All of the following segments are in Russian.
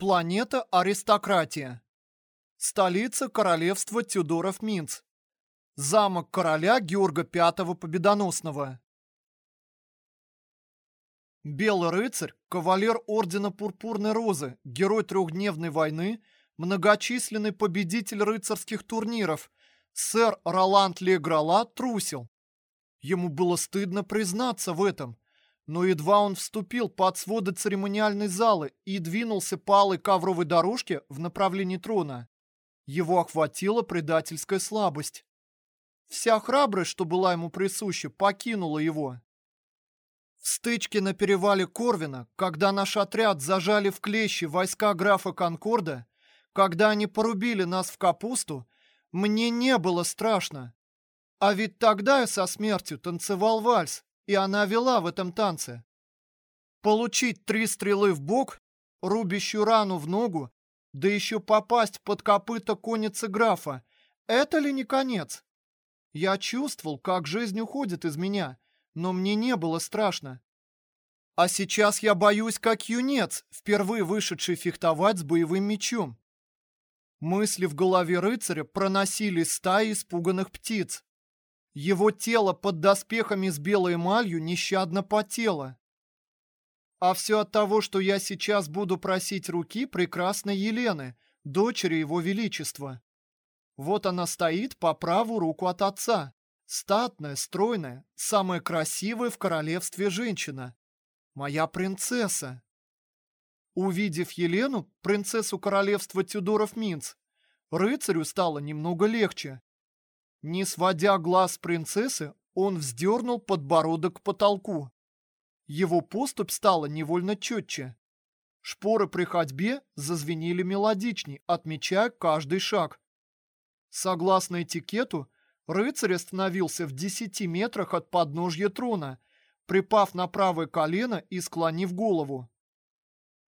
Планета аристократия. Столица королевства Тюдоров Минц. Замок короля Георга V Победоносного. Белый рыцарь, кавалер Ордена Пурпурной Розы, герой трехдневной войны, многочисленный победитель рыцарских турниров, сэр Роланд Леграла трусил. Ему было стыдно признаться в этом, но едва он вступил под своды церемониальной залы и двинулся по алой ковровой дорожке в направлении трона, его охватила предательская слабость. Вся храбрость, что была ему присуща, покинула его. В стычке на перевале Корвина, когда наш отряд зажали в клещи войска графа Конкорда, когда они порубили нас в капусту, мне не было страшно. А ведь тогда я со смертью танцевал вальс, и она вела в этом танце. Получить три стрелы в бок, рубящую рану в ногу, да еще попасть под копыта конницы графа, это ли не конец? Я чувствовал, как жизнь уходит из меня, но мне не было страшно. А сейчас я боюсь, как юнец, впервые вышедший фехтовать с боевым мечом. Мысли в голове рыцаря проносили стаи испуганных птиц. Его тело под доспехами с белой эмалью нещадно потело. А все от того, что я сейчас буду просить руки прекрасной Елены, дочери его величества. Вот она стоит по правую руку от отца. Статная, стройная, самая красивая в королевстве женщина. Моя принцесса. Увидев Елену, принцессу королевства Тюдоров Минц, рыцарю стало немного легче. Не сводя глаз принцессы, он вздернул подбородок к потолку. Его поступь стала невольно четче. Шпоры при ходьбе зазвенели мелодичней, отмечая каждый шаг. Согласно этикету, рыцарь остановился в десяти метрах от подножья трона, припав на правое колено и склонив голову.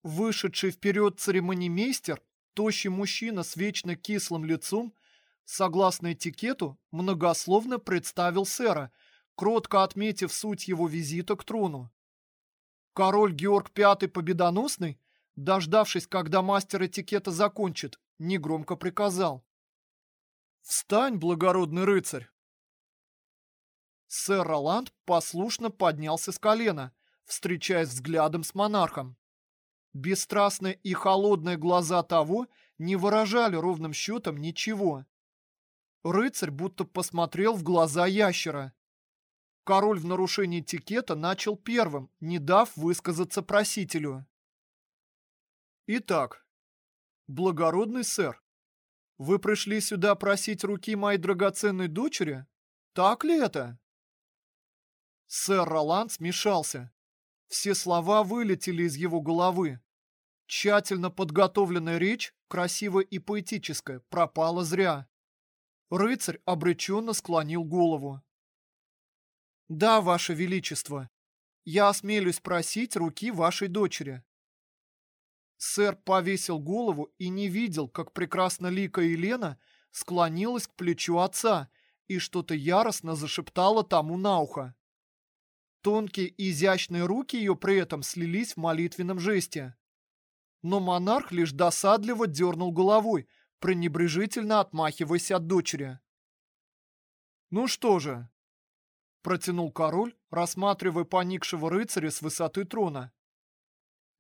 Вышедший вперед церемонимейстер, тощий мужчина с вечно кислым лицом, согласно этикету, многословно представил сэра, кротко отметив суть его визита к трону. Король Георг V Победоносный, дождавшись, когда мастер этикета закончит, негромко приказал. «Встань, благородный рыцарь!» Сэр Роланд послушно поднялся с колена, встречаясь взглядом с монархом. Бесстрастные и холодные глаза того не выражали ровным счетом ничего. Рыцарь будто посмотрел в глаза ящера. Король в нарушении этикета начал первым, не дав высказаться просителю. Итак, благородный сэр, вы пришли сюда просить руки моей драгоценной дочери? Так ли это? Сэр Роланд смешался. Все слова вылетели из его головы. Тщательно подготовленная речь, красивая и поэтическая, пропала зря. Рыцарь обреченно склонил голову. «Да, Ваше Величество, я осмелюсь просить руки вашей дочери». Сэр повесил голову и не видел, как прекрасно лика Елена склонилась к плечу отца и что-то яростно зашептала тому на ухо. Тонкие изящные руки ее при этом слились в молитвенном жесте. Но монарх лишь досадливо дернул головой, пренебрежительно отмахиваясь от дочери. «Ну что же, протянул король, рассматривая поникшего рыцаря с высоты трона.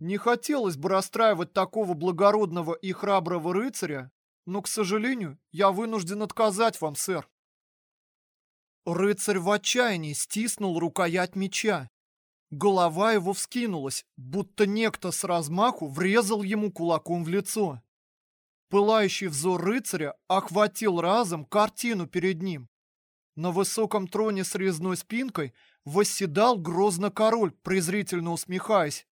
Не хотелось бы расстраивать такого благородного и храброго рыцаря, но, к сожалению, я вынужден отказать вам, сэр. Рыцарь в отчаянии стиснул рукоять меча. Голова его вскинулась, будто некто с размаху врезал ему кулаком в лицо. Пылающий взор рыцаря охватил разом картину перед ним. На высоком троне с резной спинкой восседал грозно король, презрительно усмехаясь.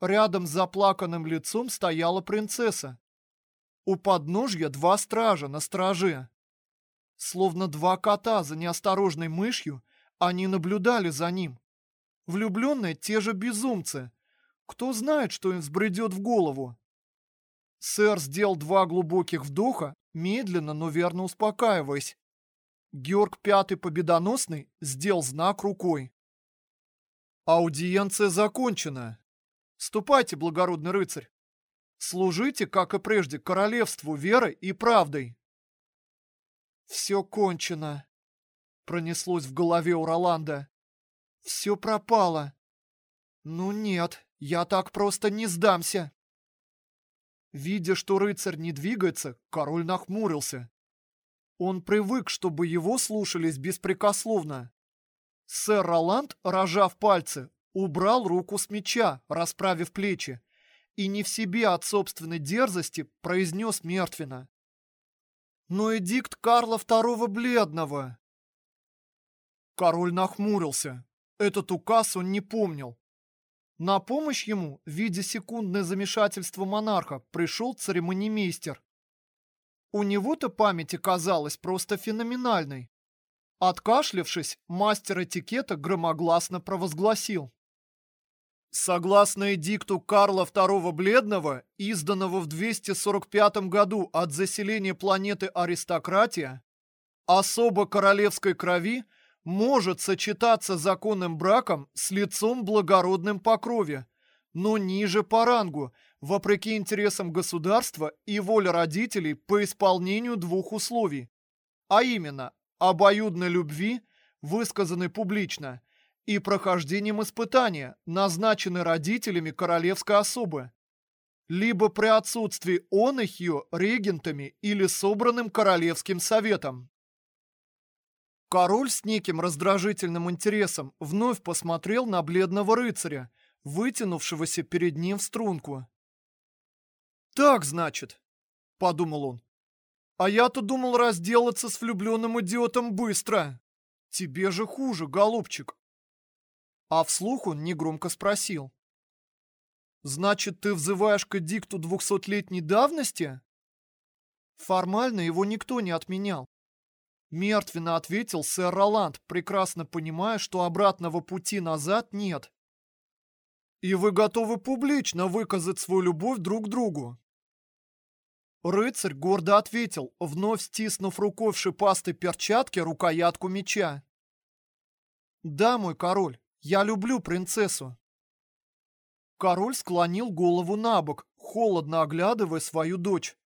Рядом с заплаканным лицом стояла принцесса. У подножья два стража на страже. Словно два кота за неосторожной мышью, они наблюдали за ним. Влюбленные те же безумцы. Кто знает, что им взбредет в голову? Сэр сделал два глубоких вдоха, медленно, но верно успокаиваясь. Георг Пятый Победоносный сделал знак рукой. Аудиенция закончена. Ступайте, благородный рыцарь. Служите, как и прежде, королевству верой и правдой. Все кончено. Пронеслось в голове у Роланда. Все пропало. Ну нет, я так просто не сдамся. Видя, что рыцарь не двигается, король нахмурился. Он привык, чтобы его слушались беспрекословно. Сэр Роланд, рожав пальцы, убрал руку с меча, расправив плечи, и не в себе от собственной дерзости произнес мертвенно. «Но эдикт Карла II Бледного!» Король нахмурился. Этот указ он не помнил. На помощь ему, в виде секундное замешательства монарха, пришел церемонимейстер. У него-то память оказалась просто феноменальной. Откашлявшись, мастер этикета громогласно провозгласил. Согласно эдикту Карла II Бледного, изданного в 245 году от заселения планеты Аристократия, особо королевской крови может сочетаться законным браком с лицом благородным по крови, но ниже по рангу, вопреки интересам государства и воле родителей по исполнению двух условий, а именно обоюдной любви, высказанной публично, и прохождением испытания, назначенной родителями королевской особы, либо при отсутствии он их ее регентами или собранным королевским советом. Король с неким раздражительным интересом вновь посмотрел на бледного рыцаря, вытянувшегося перед ним в струнку. «Так, значит», — подумал он. «А я-то думал разделаться с влюбленным идиотом быстро. Тебе же хуже, голубчик». А вслух он негромко спросил. «Значит, ты взываешь к дикту двухсотлетней давности?» Формально его никто не отменял. Мертвенно ответил сэр Роланд, прекрасно понимая, что обратного пути назад нет. «И вы готовы публично выказать свою любовь друг другу?» Рыцарь гордо ответил, вновь стиснув рукой в шипастой перчатке рукоятку меча. «Да, мой король, я люблю принцессу». Король склонил голову на бок, холодно оглядывая свою дочь.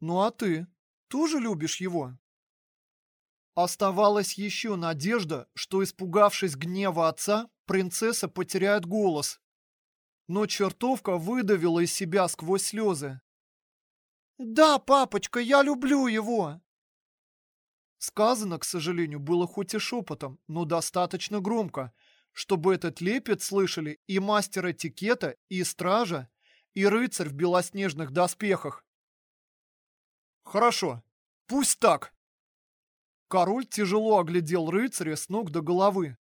«Ну а ты тоже любишь его?» Оставалась еще надежда, что, испугавшись гнева отца, принцесса потеряет голос. Но чертовка выдавила из себя сквозь слезы. «Да, папочка, я люблю его!» Сказано, к сожалению, было хоть и шепотом, но достаточно громко, чтобы этот лепет слышали и мастер этикета, и стража, и рыцарь в белоснежных доспехах. «Хорошо, пусть так!» Король тяжело оглядел рыцаря с ног до головы.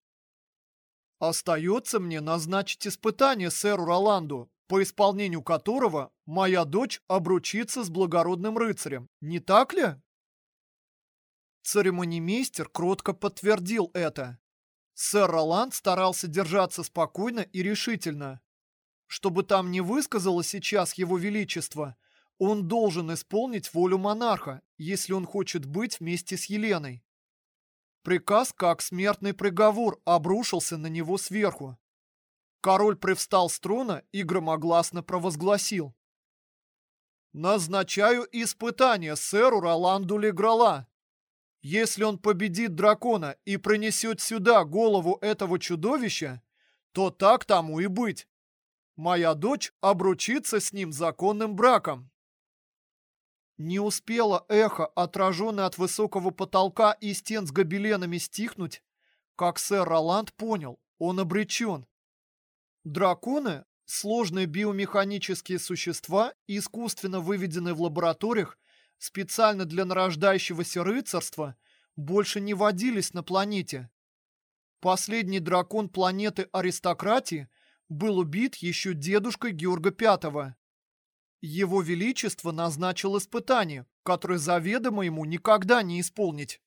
«Остается мне назначить испытание сэру Роланду, по исполнению которого моя дочь обручится с благородным рыцарем, не так ли?» Церемонимейстер кротко подтвердил это. Сэр Роланд старался держаться спокойно и решительно. Чтобы там не высказало сейчас его величество – он должен исполнить волю монарха, если он хочет быть вместе с Еленой. Приказ, как смертный приговор, обрушился на него сверху. Король привстал с трона и громогласно провозгласил. «Назначаю испытание сэру Роланду Леграла. Если он победит дракона и принесет сюда голову этого чудовища, то так тому и быть. Моя дочь обручится с ним законным браком». Не успело эхо, отраженное от высокого потолка и стен с гобеленами, стихнуть, как сэр Роланд понял, он обречен. Драконы – сложные биомеханические существа, искусственно выведенные в лабораториях специально для нарождающегося рыцарства, больше не водились на планете. Последний дракон планеты аристократии был убит еще дедушкой Георга Пятого. Его Величество назначил испытание, которое заведомо ему никогда не исполнить.